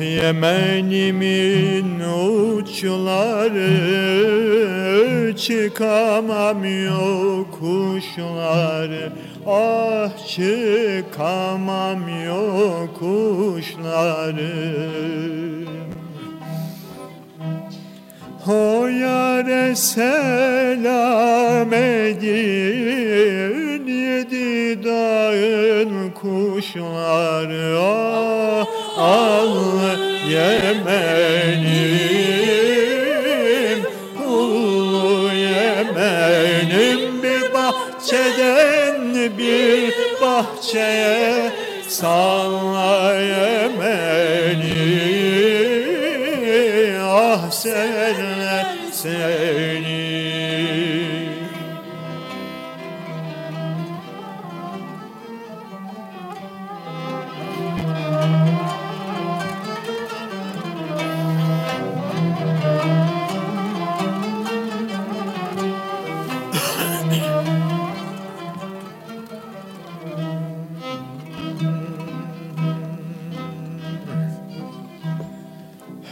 Yemenimin uçları çıkamam yokuşları. Ah çıkamam yokuşları. O yare selam edin dağın kuşları Ah al Yemenim. Ulu Yemenim Bir bahçeden bir bahçeye Salla Yemenim Ah senle seni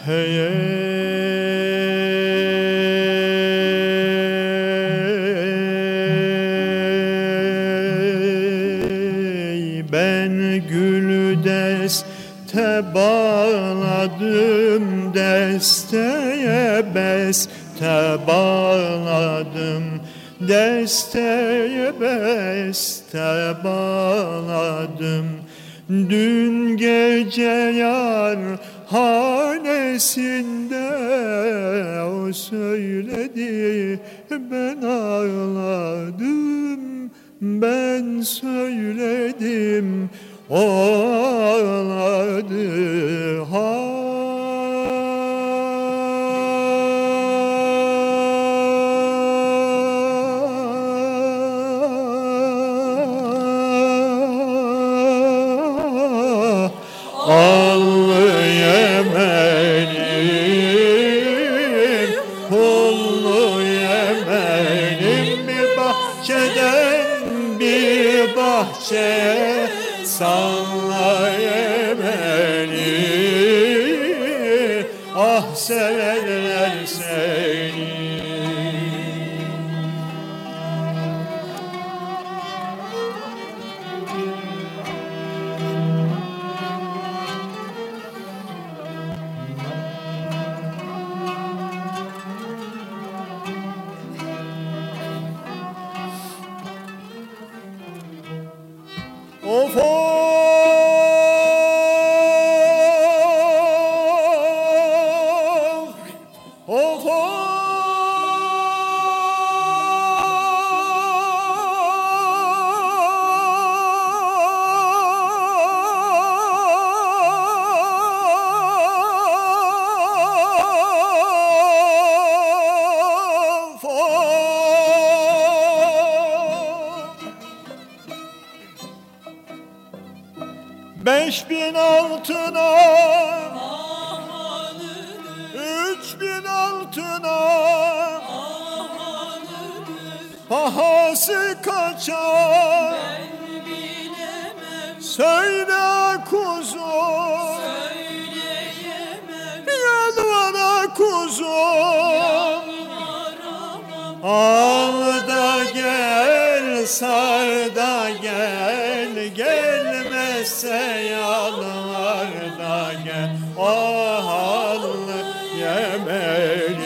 Hey ben gülü deste bağladım desteye beste bağladım desteye beste bağladım. Dün gece yar hanesinde o söyledi ben ağladım ben söyledim o ağladı ha. Al bir bahçeye Salla Yemenim Ah severler Beş bin altına. Üç bin altına. Pahası kaçar. Söyle kuzum kuzum Al da gel, sar da gel, gelmezse yalvar da gel. Ah Yemenim,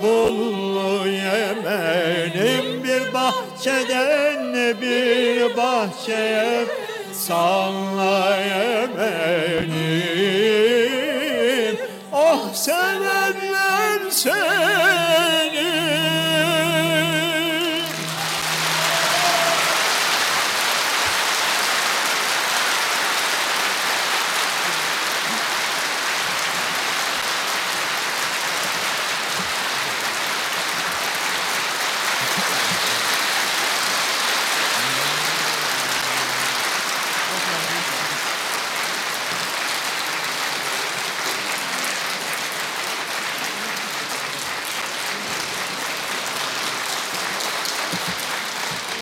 kullu Yemenim bir bahçeden bir bahçeye salla Yemenim. Ah sen